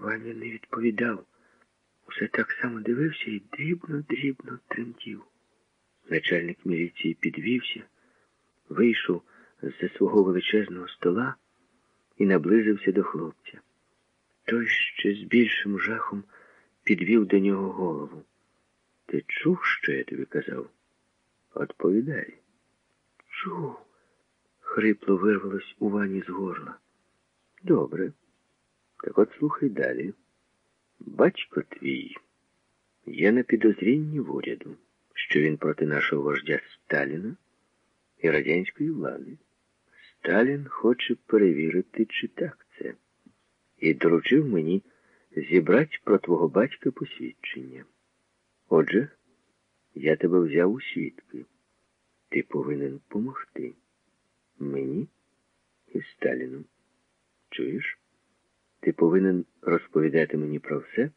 Ваня не відповідав. Усе так само дивився і дрібно-дрібно тремтів. Начальник міліції підвівся, вийшов з-за свого величезного стола і наблизився до хлопця. Той ще з більшим жахом підвів до нього голову. Ти чув, що я тобі казав? Отповідай. Чув. Хрипло вирвалось у вані з горла. Добре. Так от слухай далі. Батько твій є на підозрінні в уряду, що він проти нашого вождя Сталіна і радянської влади. Сталін хоче перевірити, чи так це, і доручив мені зібрати про твого батька посвідчення. Отже, я тебе взяв у свідки. Ти повинен помогти мені і Сталіну. Чуєш? Ти повинен розповідати мені про все,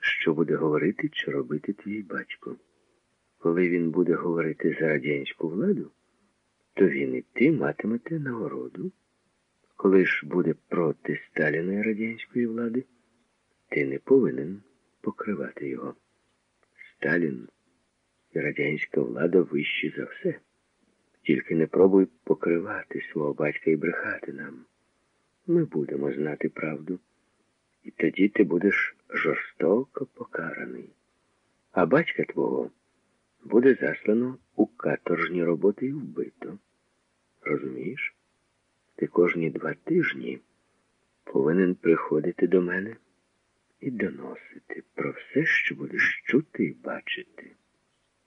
що буде говорити чи робити твій батько. Коли він буде говорити за радянську владу, то він і ти матимете нагороду. Коли ж буде проти Сталіна і радянської влади, ти не повинен покривати його. Сталін і радянська влада вищі за все. Тільки не пробуй покривати свого батька і брехати нам. Ми будемо знати правду, і тоді ти будеш жорстоко покараний. А батька твого буде заслано у каторжні роботи і вбито. Розумієш? Ти кожні два тижні повинен приходити до мене і доносити про все, що будеш чути і бачити.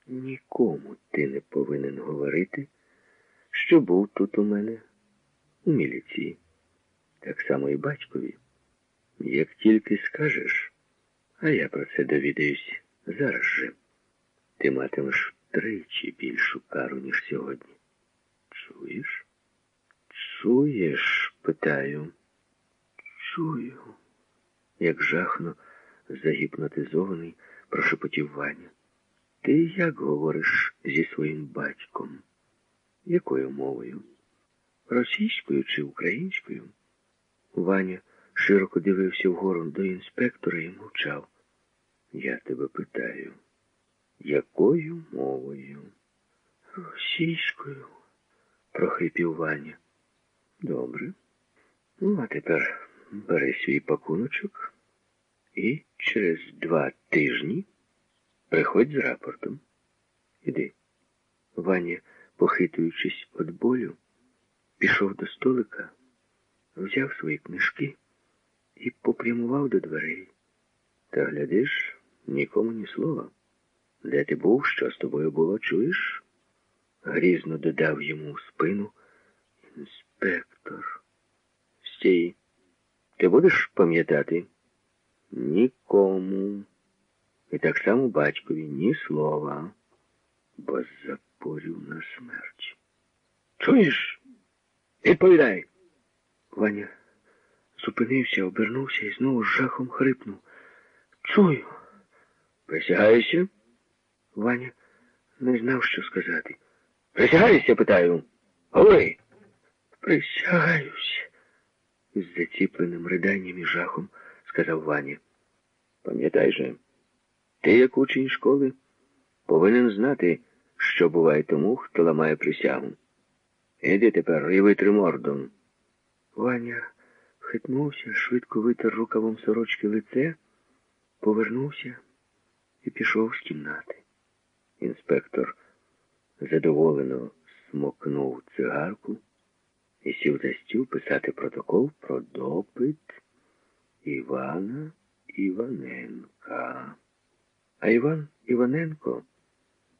Нікому ти не повинен говорити, що був тут у мене у міліції. Так само і батькові. Як тільки скажеш, а я про це довідаюсь зараз же, ти матимеш тричі більшу кару, ніж сьогодні. Чуєш? Чуєш? питаю. Чую, як жахно загіпнотизований, прошепотів Ваня. Ти як говориш зі своїм батьком? Якою мовою? Російською чи українською? Ваня широко дивився вгору до інспектора і мовчав. Я тебе питаю, якою мовою? Російською, прохрипів Ваня. Добре. Ну, а тепер бери свій пакуночок і через два тижні приходь з рапортом. Іди. Ваня, похитуючись від болю, пішов до столика взяв свої книжки і попрямував до дверей. Та глядиш, нікому ні слова. Де ти був, що з тобою було, чуєш? Грізно додав йому в спину інспектор. Стій, ти будеш пам'ятати? Нікому. І так само батькові ні слова, бо запорів на смерть. Чуєш? Відповідай. Ваня зупинився, обернувся і знову з жахом хрипнув. Чую. Присягаюся? Ваня не знав, що сказати. Присягаюся, питаю. Говори. Присягаюся. Із заціпленим риданням і жахом сказав Ваня. Пам'ятай же, ти, як учень школи, повинен знати, що буває тому, хто ламає присягу. Іди тепер і витри мордом. Ваня хитнувся, швидко витер рукавом сорочки лице, повернувся і пішов з кімнати. Інспектор задоволено смокнув цигарку і сів за стіл писати протокол про допит Івана Іваненка. А Іван Іваненко,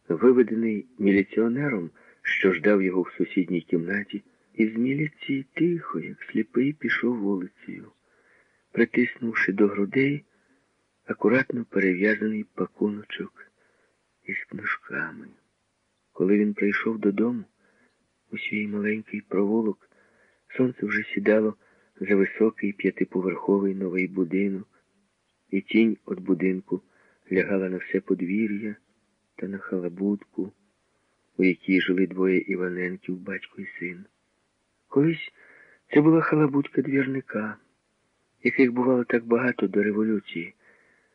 виведений міліціонером, що ждав його в сусідній кімнаті, із міліції тихо, як сліпий, пішов вулицею, притиснувши до грудей акуратно перев'язаний пакуночок із книжками. Коли він прийшов додому, у свій маленький провулок, сонце вже сідало за високий п'ятиповерховий новий будинок, і тінь від будинку лягала на все подвір'я та на халабудку, у якій жили двоє Іваненків, батько і син. Колись це була халабудька двірника, яких бувало так багато до революції.